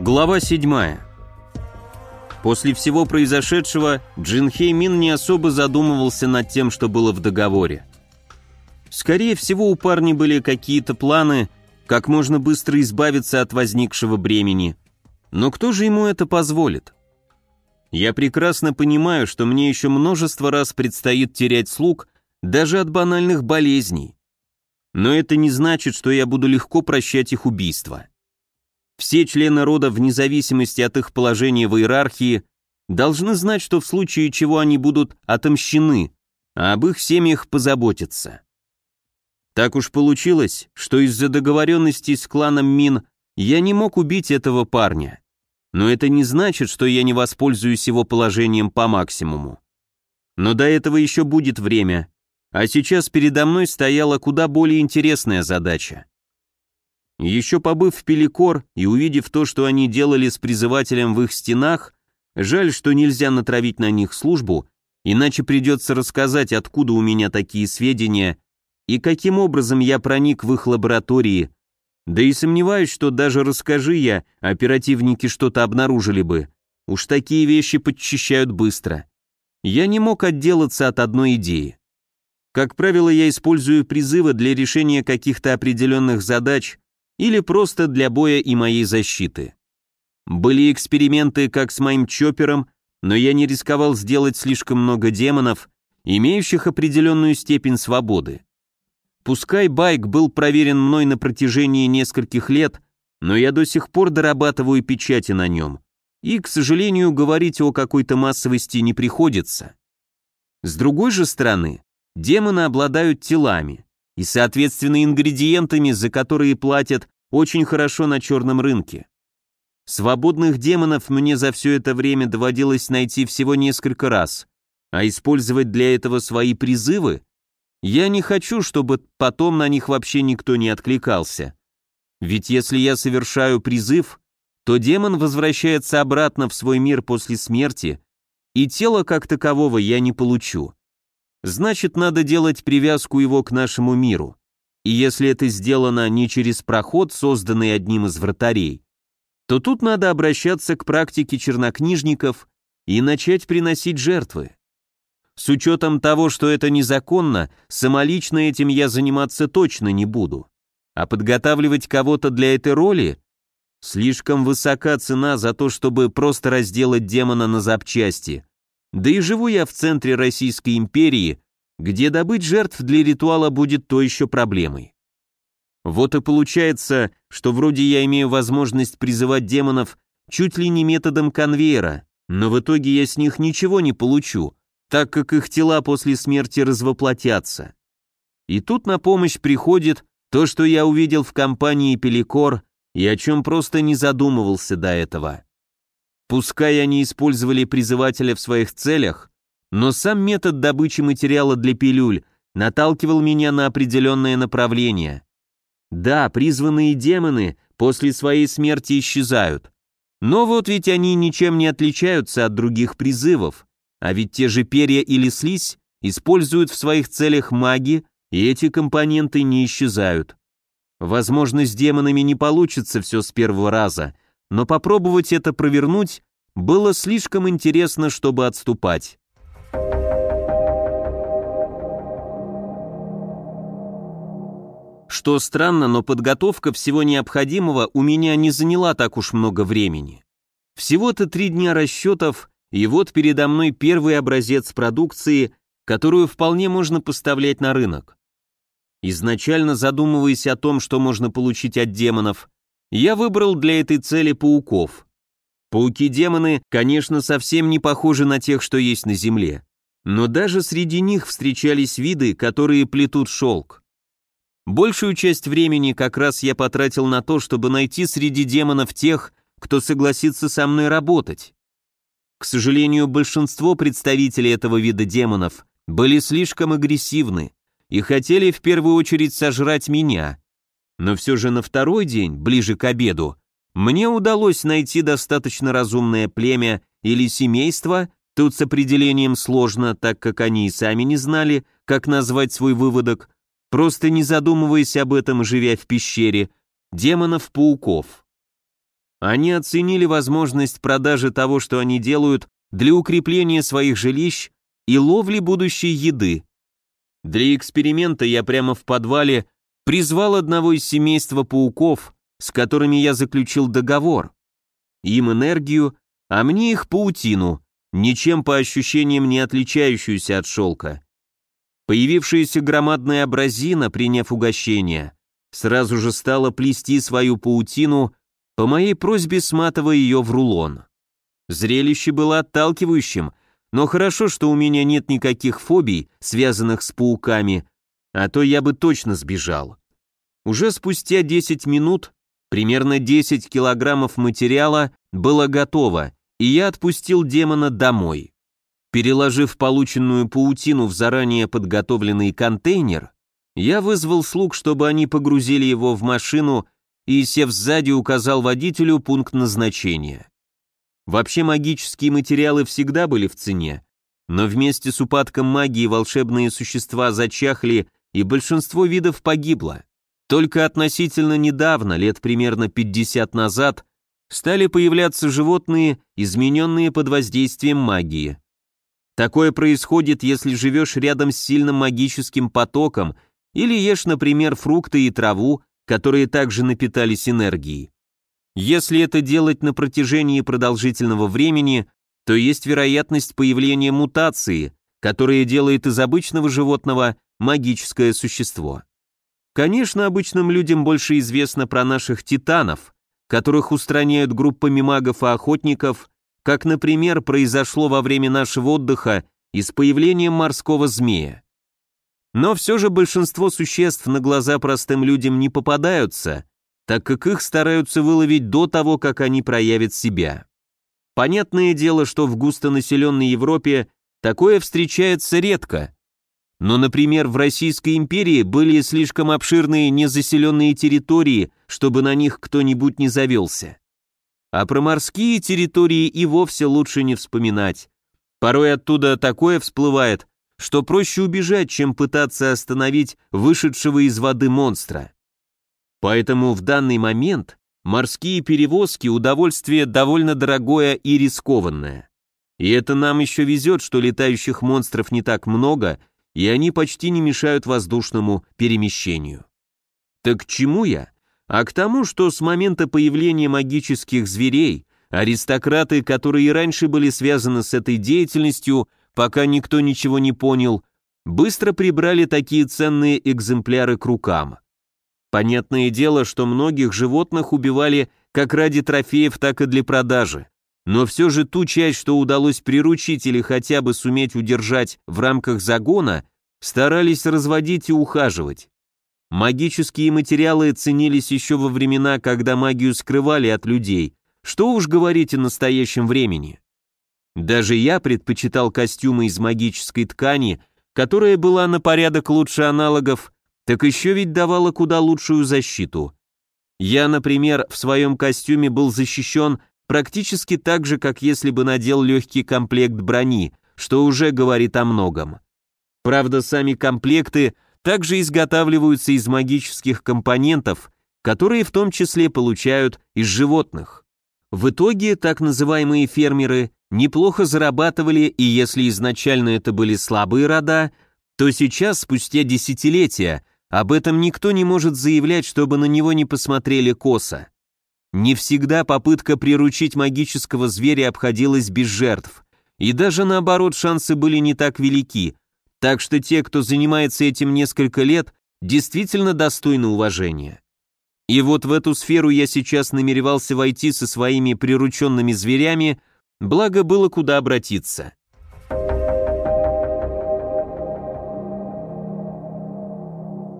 Глава 7. После всего произошедшего Джин Хей Мин не особо задумывался над тем, что было в договоре. Скорее всего, у парня были какие-то планы, как можно быстро избавиться от возникшего бремени. Но кто же ему это позволит? Я прекрасно понимаю, что мне еще множество раз предстоит терять слуг, даже от банальных болезней. Но это не значит, что я буду легко прощать их убийство. Все члены рода, вне зависимости от их положения в иерархии, должны знать, что в случае чего они будут отомщены, а об их семьях позаботятся. Так уж получилось, что из-за договоренности с кланом Мин я не мог убить этого парня. Но это не значит, что я не воспользуюсь его положением по максимуму. Но до этого еще будет время, а сейчас передо мной стояла куда более интересная задача. Еще побыв в Пеликор и увидев то, что они делали с призывателем в их стенах, жаль, что нельзя натравить на них службу, иначе придется рассказать, откуда у меня такие сведения и каким образом я проник в их лаборатории. Да и сомневаюсь, что даже расскажи я, оперативники что-то обнаружили бы. Уж такие вещи подчищают быстро. Я не мог отделаться от одной идеи. Как правило, я использую призывы для решения каких-то определенных задач, или просто для боя и моей защиты. Были эксперименты как с моим чопером, но я не рисковал сделать слишком много демонов, имеющих определенную степень свободы. Пускай байк был проверен мной на протяжении нескольких лет, но я до сих пор дорабатываю печати на нем. И, к сожалению, говорить о какой-то массовости не приходится. С другой же стороны, демоны обладают телами, и, соответственно, ингредиентами, за которые платят очень хорошо на черном рынке. Свободных демонов мне за все это время доводилось найти всего несколько раз, а использовать для этого свои призывы я не хочу, чтобы потом на них вообще никто не откликался. Ведь если я совершаю призыв, то демон возвращается обратно в свой мир после смерти, и тело как такового я не получу значит, надо делать привязку его к нашему миру. И если это сделано не через проход, созданный одним из вратарей, то тут надо обращаться к практике чернокнижников и начать приносить жертвы. С учетом того, что это незаконно, самолично этим я заниматься точно не буду. А подготавливать кого-то для этой роли слишком высока цена за то, чтобы просто разделать демона на запчасти – да и живу я в центре Российской империи, где добыть жертв для ритуала будет то еще проблемой. Вот и получается, что вроде я имею возможность призывать демонов чуть ли не методом конвейера, но в итоге я с них ничего не получу, так как их тела после смерти развоплотятся. И тут на помощь приходит то, что я увидел в компании «Пеликор» и о чем просто не задумывался до этого. Пускай они использовали призывателя в своих целях, но сам метод добычи материала для пилюль наталкивал меня на определенное направление. Да, призванные демоны после своей смерти исчезают. Но вот ведь они ничем не отличаются от других призывов, а ведь те же перья или слизь используют в своих целях маги, и эти компоненты не исчезают. Возможно, с демонами не получится все с первого раза, но попробовать это провернуть было слишком интересно, чтобы отступать. Что странно, но подготовка всего необходимого у меня не заняла так уж много времени. Всего-то три дня расчетов, и вот передо мной первый образец продукции, которую вполне можно поставлять на рынок. Изначально задумываясь о том, что можно получить от демонов, я выбрал для этой цели пауков. Пауки-демоны, конечно, совсем не похожи на тех, что есть на Земле. Но даже среди них встречались виды, которые плетут шелк. Большую часть времени как раз я потратил на то, чтобы найти среди демонов тех, кто согласится со мной работать. К сожалению, большинство представителей этого вида демонов были слишком агрессивны и хотели в первую очередь сожрать меня, но все же на второй день, ближе к обеду, мне удалось найти достаточно разумное племя или семейство, тут с определением сложно, так как они и сами не знали, как назвать свой выводок, просто не задумываясь об этом, живя в пещере, демонов-пауков. Они оценили возможность продажи того, что они делают, для укрепления своих жилищ и ловли будущей еды. Для эксперимента я прямо в подвале призвал одного из семейства пауков, с которыми я заключил договор. Им энергию, а мне их паутину, ничем по ощущениям не отличающуюся от шелка. Появившаяся громадная абразина, приняв угощение, сразу же стала плести свою паутину, по моей просьбе сматывая ее в рулон. Зрелище было отталкивающим, но хорошо, что у меня нет никаких фобий, связанных с пауками, а то я бы точно сбежал. Уже спустя 10 минут примерно 10 килограммов материала было готово, и я отпустил демона домой. Переложив полученную паутину в заранее подготовленный контейнер, я вызвал слуг, чтобы они погрузили его в машину и, сев сзади, указал водителю пункт назначения. Вообще магические материалы всегда были в цене, но вместе с упадком магии волшебные существа зачахли и большинство видов погибло. Только относительно недавно, лет примерно 50 назад, стали появляться животные, измененные под воздействием магии. Такое происходит, если живешь рядом с сильным магическим потоком или ешь, например, фрукты и траву, которые также напитались энергией. Если это делать на протяжении продолжительного времени, то есть вероятность появления мутации, которое делает из обычного животного магическое существо. Конечно, обычным людям больше известно про наших титанов, которых устраняют группами магов и охотников, как, например, произошло во время нашего отдыха и с появлением морского змея. Но все же большинство существ на глаза простым людям не попадаются, так как их стараются выловить до того, как они проявят себя. Понятное дело, что в густонаселенной Европе Такое встречается редко. Но, например, в Российской империи были слишком обширные незаселенные территории, чтобы на них кто-нибудь не завелся. А про морские территории и вовсе лучше не вспоминать. Порой оттуда такое всплывает, что проще убежать, чем пытаться остановить вышедшего из воды монстра. Поэтому в данный момент морские перевозки – удовольствие довольно дорогое и рискованное. И это нам еще везет, что летающих монстров не так много, и они почти не мешают воздушному перемещению. Так к чему я? А к тому, что с момента появления магических зверей аристократы, которые и раньше были связаны с этой деятельностью, пока никто ничего не понял, быстро прибрали такие ценные экземпляры к рукам. Понятное дело, что многих животных убивали как ради трофеев, так и для продажи но все же ту часть, что удалось приручить или хотя бы суметь удержать в рамках загона, старались разводить и ухаживать. Магические материалы ценились еще во времена, когда магию скрывали от людей, что уж говорить о настоящем времени. Даже я предпочитал костюмы из магической ткани, которая была на порядок лучше аналогов, так еще ведь давала куда лучшую защиту. Я, например, в своем костюме был защищен практически так же, как если бы надел легкий комплект брони, что уже говорит о многом. Правда, сами комплекты также изготавливаются из магических компонентов, которые в том числе получают из животных. В итоге так называемые фермеры неплохо зарабатывали, и если изначально это были слабые рода, то сейчас, спустя десятилетия, об этом никто не может заявлять, чтобы на него не посмотрели косо. Не всегда попытка приручить магического зверя обходилась без жертв, и даже наоборот шансы были не так велики, так что те, кто занимается этим несколько лет, действительно достойны уважения. И вот в эту сферу я сейчас намеревался войти со своими прирученными зверями, благо было куда обратиться.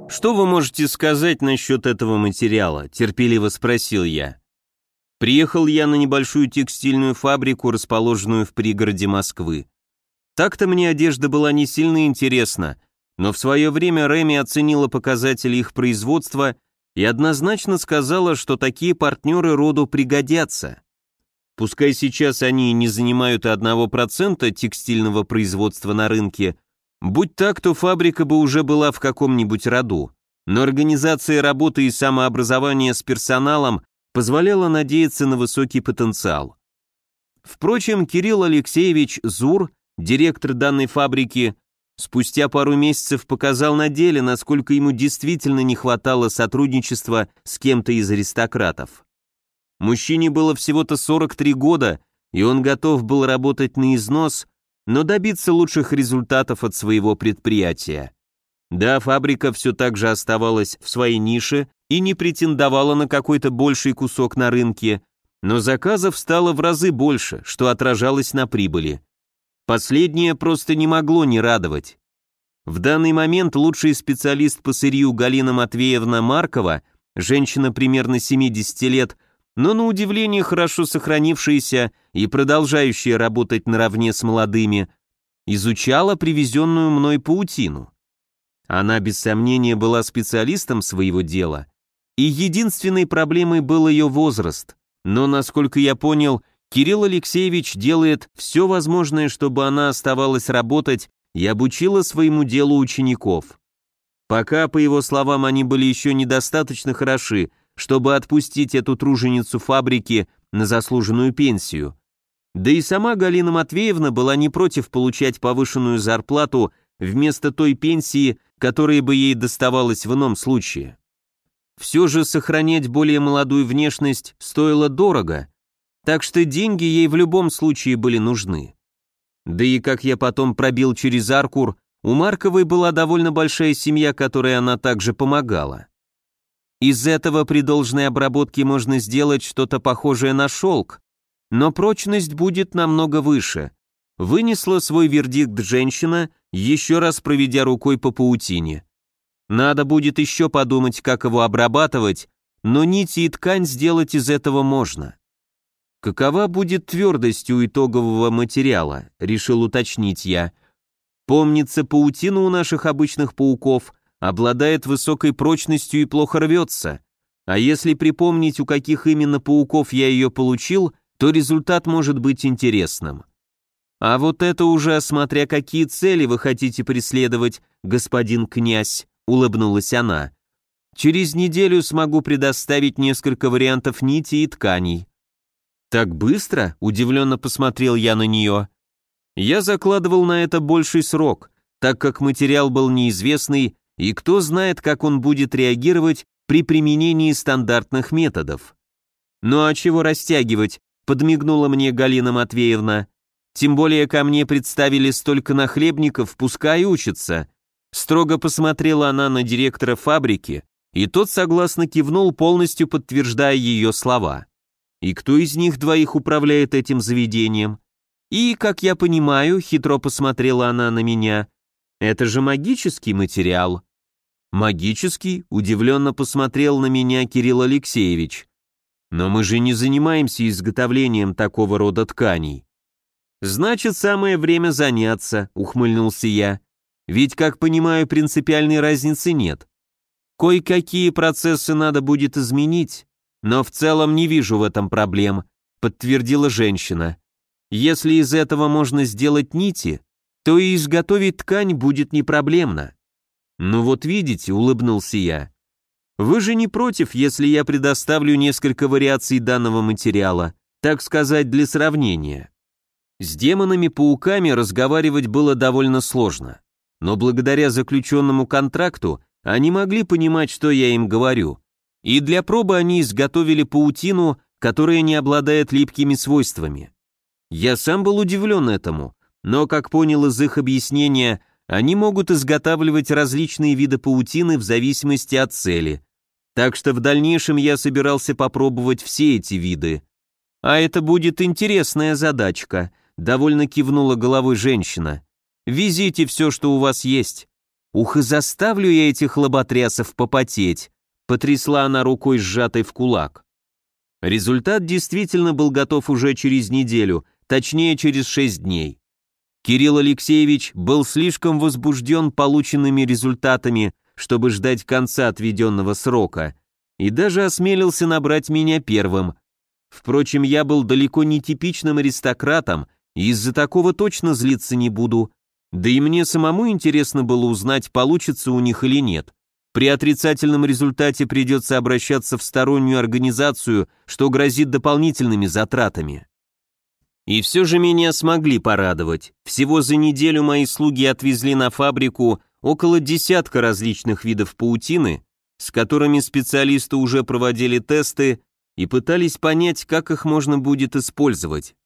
«Что вы можете сказать насчет этого материала?» – терпеливо спросил я. Приехал я на небольшую текстильную фабрику, расположенную в пригороде Москвы. Так-то мне одежда была не сильно интересна, но в свое время Реми оценила показатели их производства и однозначно сказала, что такие партнеры роду пригодятся. Пускай сейчас они не занимают одного процента текстильного производства на рынке, будь так, то фабрика бы уже была в каком-нибудь роду. Но организация работы и самообразование с персоналом позволяло надеяться на высокий потенциал. Впрочем, Кирилл Алексеевич Зур, директор данной фабрики, спустя пару месяцев показал на деле, насколько ему действительно не хватало сотрудничества с кем-то из аристократов. Мужчине было всего-то 43 года, и он готов был работать на износ, но добиться лучших результатов от своего предприятия. Да, фабрика все так же оставалась в своей нише, и не претендовала на какой-то больший кусок на рынке, но заказов стало в разы больше, что отражалось на прибыли. Последнее просто не могло не радовать. В данный момент лучший специалист по сырью Галина Матвеевна Маркова, женщина примерно 70 лет, но на удивление хорошо сохранившаяся и продолжающая работать наравне с молодыми, изучала привезенную мной паутину. Она без сомнения была специалистом своего дела, и единственной проблемой был ее возраст. Но, насколько я понял, Кирилл Алексеевич делает все возможное, чтобы она оставалась работать и обучила своему делу учеников. Пока, по его словам, они были еще недостаточно хороши, чтобы отпустить эту труженицу фабрики на заслуженную пенсию. Да и сама Галина Матвеевна была не против получать повышенную зарплату вместо той пенсии, которая бы ей доставалась в ином случае. Все же сохранять более молодую внешность стоило дорого, так что деньги ей в любом случае были нужны. Да и как я потом пробил через Аркур, у Марковой была довольно большая семья, которой она также помогала. Из этого при должной обработке можно сделать что-то похожее на шелк, но прочность будет намного выше. Вынесла свой вердикт женщина, еще раз проведя рукой по паутине – надо будет еще подумать, как его обрабатывать, но нити и ткань сделать из этого можно. Какова будет твердость у итогового материала, решил уточнить я. Помнится, паутина у наших обычных пауков обладает высокой прочностью и плохо рвется. А если припомнить, у каких именно пауков я ее получил, то результат может быть интересным. А вот это уже смотря какие цели вы хотите преследовать, господин князь улыбнулась она. Через неделю смогу предоставить несколько вариантов нити и тканей. Так быстро? Удивленно посмотрел я на нее. Я закладывал на это больший срок, так как материал был неизвестный, и кто знает, как он будет реагировать при применении стандартных методов. Ну а чего растягивать? Подмигнула мне Галина Матвеевна. Тем более ко мне представили столько нахлебников, пускай учатся. Строго посмотрела она на директора фабрики, и тот согласно кивнул, полностью подтверждая ее слова. И кто из них двоих управляет этим заведением? И, как я понимаю, хитро посмотрела она на меня, это же магический материал. Магический? Удивленно посмотрел на меня Кирилл Алексеевич. Но мы же не занимаемся изготовлением такого рода тканей. Значит, самое время заняться, ухмыльнулся я. Ведь, как понимаю, принципиальной разницы нет. Кое-какие процессы надо будет изменить, но в целом не вижу в этом проблем, подтвердила женщина. Если из этого можно сделать нити, то и изготовить ткань будет не проблемно. Ну вот видите, улыбнулся я. Вы же не против, если я предоставлю несколько вариаций данного материала, так сказать, для сравнения. С демонами-пауками разговаривать было довольно сложно но благодаря заключенному контракту они могли понимать, что я им говорю. И для пробы они изготовили паутину, которая не обладает липкими свойствами. Я сам был удивлен этому, но, как понял из их объяснения, они могут изготавливать различные виды паутины в зависимости от цели. Так что в дальнейшем я собирался попробовать все эти виды. А это будет интересная задачка, довольно кивнула головой женщина. Везите все, что у вас есть. Ух, и заставлю я этих лоботрясов попотеть!» Потрясла она рукой, сжатой в кулак. Результат действительно был готов уже через неделю, точнее, через шесть дней. Кирилл Алексеевич был слишком возбужден полученными результатами, чтобы ждать конца отведенного срока, и даже осмелился набрать меня первым. Впрочем, я был далеко не типичным аристократом, и из-за такого точно злиться не буду. Да и мне самому интересно было узнать, получится у них или нет. При отрицательном результате придется обращаться в стороннюю организацию, что грозит дополнительными затратами. И все же меня смогли порадовать. Всего за неделю мои слуги отвезли на фабрику около десятка различных видов паутины, с которыми специалисты уже проводили тесты и пытались понять, как их можно будет использовать.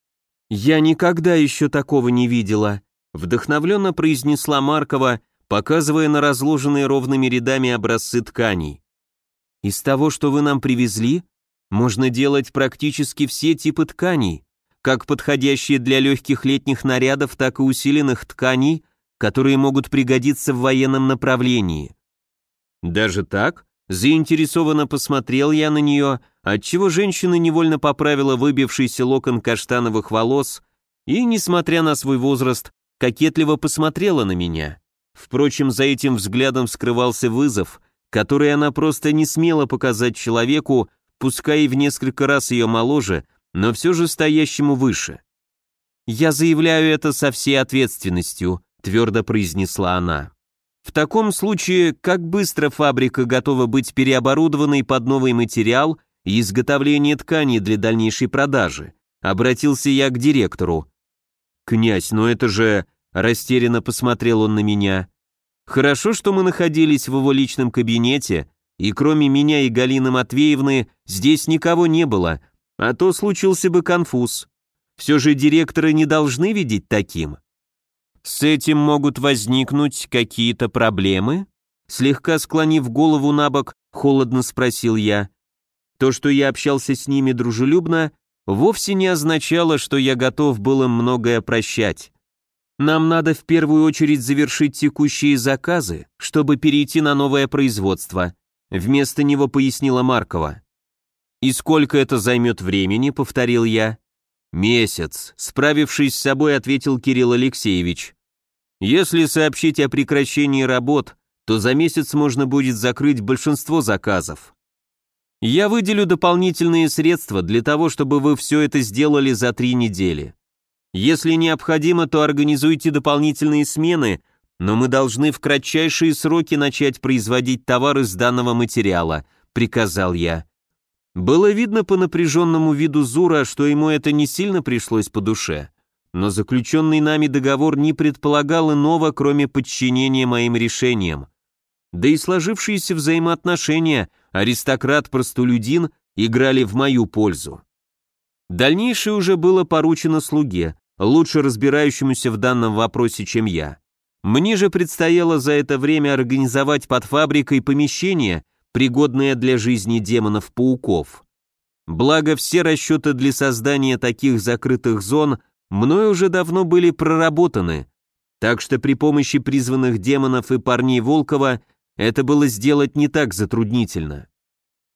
«Я никогда еще такого не видела», вдохновленно произнесла Маркова, показывая на разложенные ровными рядами образцы тканей. «Из того, что вы нам привезли, можно делать практически все типы тканей, как подходящие для легких летних нарядов, так и усиленных тканей, которые могут пригодиться в военном направлении». «Даже так?» Заинтересованно посмотрел я на нее, отчего женщина невольно поправила выбившийся локон каштановых волос и, несмотря на свой возраст, кокетливо посмотрела на меня. Впрочем, за этим взглядом скрывался вызов, который она просто не смела показать человеку, пускай и в несколько раз ее моложе, но все же стоящему выше. «Я заявляю это со всей ответственностью», — твердо произнесла она. «В таком случае, как быстро фабрика готова быть переоборудованной под новый материал и изготовление тканей для дальнейшей продажи?» Обратился я к директору. «Князь, но это же...» — растерянно посмотрел он на меня. «Хорошо, что мы находились в его личном кабинете, и кроме меня и Галины Матвеевны здесь никого не было, а то случился бы конфуз. Все же директоры не должны видеть таким». «С этим могут возникнуть какие-то проблемы?» Слегка склонив голову на бок, холодно спросил я. То, что я общался с ними дружелюбно, вовсе не означало, что я готов был им многое прощать. Нам надо в первую очередь завершить текущие заказы, чтобы перейти на новое производство», — вместо него пояснила Маркова. «И сколько это займет времени?» — повторил я. «Месяц», — справившись с собой, ответил Кирилл Алексеевич. «Если сообщить о прекращении работ, то за месяц можно будет закрыть большинство заказов. Я выделю дополнительные средства для того, чтобы вы все это сделали за три недели. Если необходимо, то организуйте дополнительные смены, но мы должны в кратчайшие сроки начать производить товары из данного материала», — приказал я. Было видно по напряженному виду Зура, что ему это не сильно пришлось по душе, но заключенный нами договор не предполагал иного, кроме подчинения моим решениям. Да и сложившиеся взаимоотношения — аристократ-простолюдин играли в мою пользу. Дальнейшее уже было поручено слуге, лучше разбирающемуся в данном вопросе, чем я. Мне же предстояло за это время организовать под фабрикой помещение, пригодное для жизни демонов-пауков. Благо, все расчеты для создания таких закрытых зон мной уже давно были проработаны, так что при помощи призванных демонов и парней Волкова – это было сделать не так затруднительно.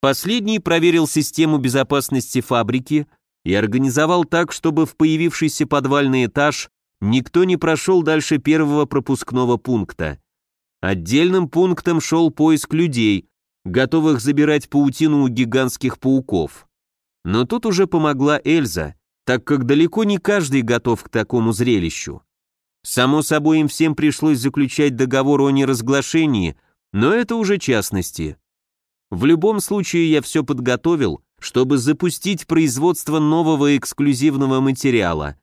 Последний проверил систему безопасности фабрики и организовал так, чтобы в появившийся подвальный этаж никто не прошел дальше первого пропускного пункта. Отдельным пунктом шел поиск людей, готовых забирать паутину у гигантских пауков. Но тут уже помогла Эльза, так как далеко не каждый готов к такому зрелищу. Само собой, им всем пришлось заключать договор о неразглашении – но это уже частности. В любом случае я все подготовил, чтобы запустить производство нового эксклюзивного материала.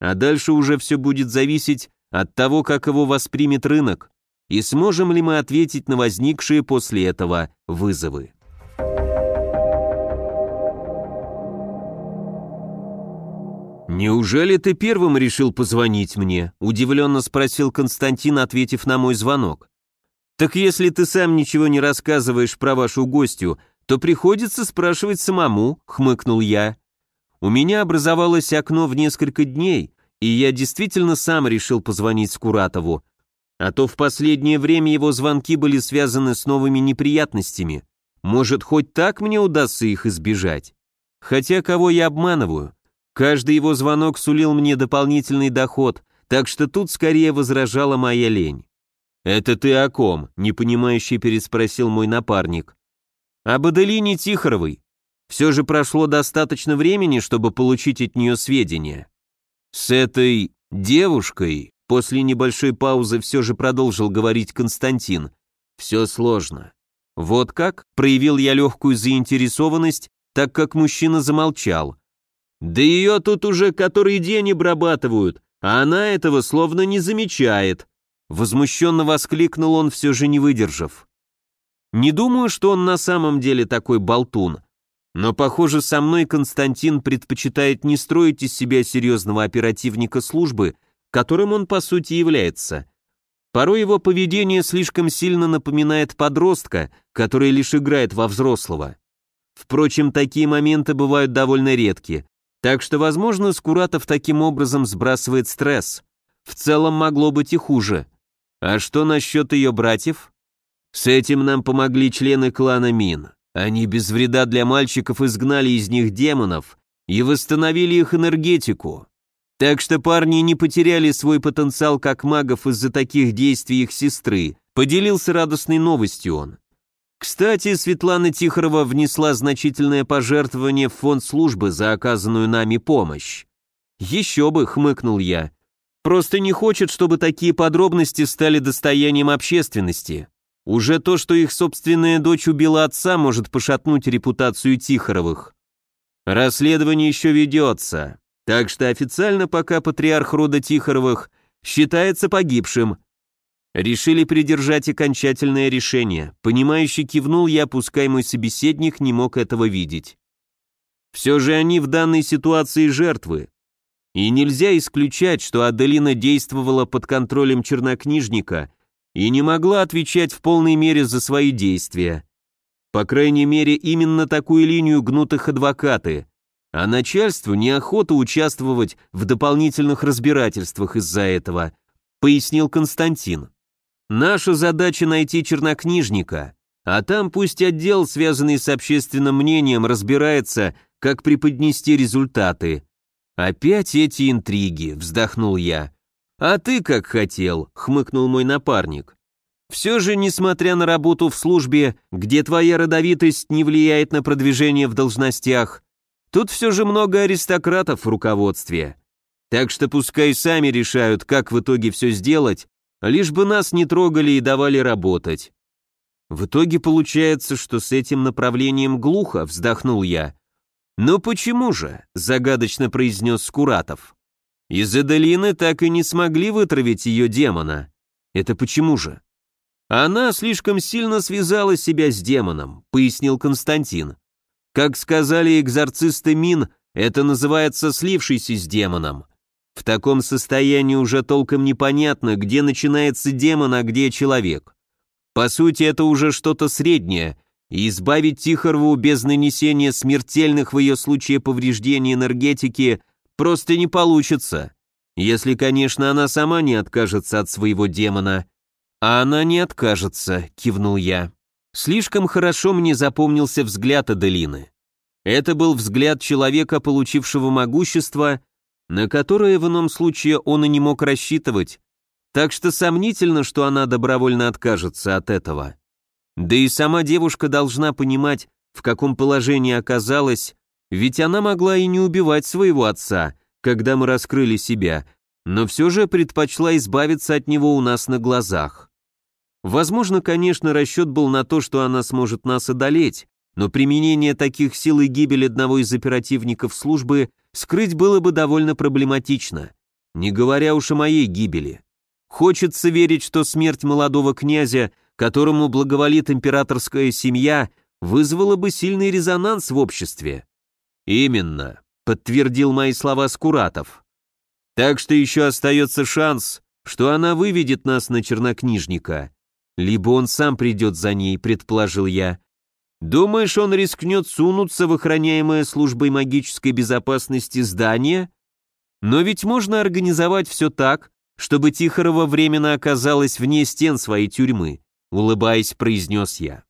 А дальше уже все будет зависеть от того, как его воспримет рынок, и сможем ли мы ответить на возникшие после этого вызовы. «Неужели ты первым решил позвонить мне?» – удивленно спросил Константин, ответив на мой звонок. Так если ты сам ничего не рассказываешь про вашу гостью, то приходится спрашивать самому, хмыкнул я. У меня образовалось окно в несколько дней, и я действительно сам решил позвонить Скуратову. А то в последнее время его звонки были связаны с новыми неприятностями. Может, хоть так мне удастся их избежать. Хотя кого я обманываю? Каждый его звонок сулил мне дополнительный доход, так что тут скорее возражала моя лень. «Это ты о ком?» — непонимающе переспросил мой напарник. «Об Аделине Тихоровой. Все же прошло достаточно времени, чтобы получить от нее сведения». «С этой девушкой?» — после небольшой паузы все же продолжил говорить Константин. «Все сложно». «Вот как?» — проявил я легкую заинтересованность, так как мужчина замолчал. «Да ее тут уже который день обрабатывают, а она этого словно не замечает», Возмущенно воскликнул он, все же не выдержав. Не думаю, что он на самом деле такой болтун, но, похоже, со мной Константин предпочитает не строить из себя серьезного оперативника службы, которым он по сути является. Порой его поведение слишком сильно напоминает подростка, который лишь играет во взрослого. Впрочем, такие моменты бывают довольно редки, так что, возможно, Скуратов таким образом сбрасывает стресс. В целом могло быть и хуже. А что насчет ее братьев? С этим нам помогли члены клана Мин. Они без вреда для мальчиков изгнали из них демонов и восстановили их энергетику. Так что парни не потеряли свой потенциал как магов из-за таких действий их сестры, поделился радостной новостью он. Кстати, Светлана Тихорова внесла значительное пожертвование в фонд службы за оказанную нами помощь. «Еще бы», — хмыкнул я, Просто не хочет, чтобы такие подробности стали достоянием общественности. Уже то, что их собственная дочь убила отца, может пошатнуть репутацию Тихоровых. Расследование еще ведется, так что официально пока патриарх рода Тихоровых считается погибшим. Решили придержать окончательное решение. Понимающе кивнул я, пускай мой собеседник не мог этого видеть. Все же они в данной ситуации жертвы, и нельзя исключать, что Аделина действовала под контролем чернокнижника и не могла отвечать в полной мере за свои действия. По крайней мере, именно такую линию гнут их адвокаты, а начальству неохота участвовать в дополнительных разбирательствах из-за этого, пояснил Константин. Наша задача найти чернокнижника, а там пусть отдел, связанный с общественным мнением, разбирается, как преподнести результаты. «Опять эти интриги», — вздохнул я. «А ты как хотел», — хмыкнул мой напарник. «Все же, несмотря на работу в службе, где твоя родовитость не влияет на продвижение в должностях, тут все же много аристократов в руководстве. Так что пускай сами решают, как в итоге все сделать, лишь бы нас не трогали и давали работать». В итоге получается, что с этим направлением глухо, вздохнул я. «Но почему же?» – загадочно произнес Скуратов. «Из Эделины так и не смогли вытравить ее демона. Это почему же?» «Она слишком сильно связала себя с демоном», – пояснил Константин. «Как сказали экзорцисты Мин, это называется слившийся с демоном. В таком состоянии уже толком непонятно, где начинается демон, а где человек. По сути, это уже что-то среднее, и избавить Тихорову без нанесения смертельных в ее случае повреждений энергетики просто не получится, если, конечно, она сама не откажется от своего демона. А она не откажется, кивнул я. Слишком хорошо мне запомнился взгляд Аделины. Это был взгляд человека, получившего могущество, на которое в ином случае он и не мог рассчитывать, так что сомнительно, что она добровольно откажется от этого. Да и сама девушка должна понимать, в каком положении оказалась, ведь она могла и не убивать своего отца, когда мы раскрыли себя, но все же предпочла избавиться от него у нас на глазах. Возможно, конечно, расчет был на то, что она сможет нас одолеть, но применение таких сил и гибель одного из оперативников службы скрыть было бы довольно проблематично, не говоря уж о моей гибели. Хочется верить, что смерть молодого князя – которому благоволит императорская семья, вызвало бы сильный резонанс в обществе. Именно, подтвердил мои слова Скуратов. Так что еще остается шанс, что она выведет нас на чернокнижника. Либо он сам придет за ней, предположил я. Думаешь, он рискнет сунуться в охраняемое службой магической безопасности здание? Но ведь можно организовать все так, чтобы Тихорова временно оказалась вне стен своей тюрьмы улыбаясь, произнес я.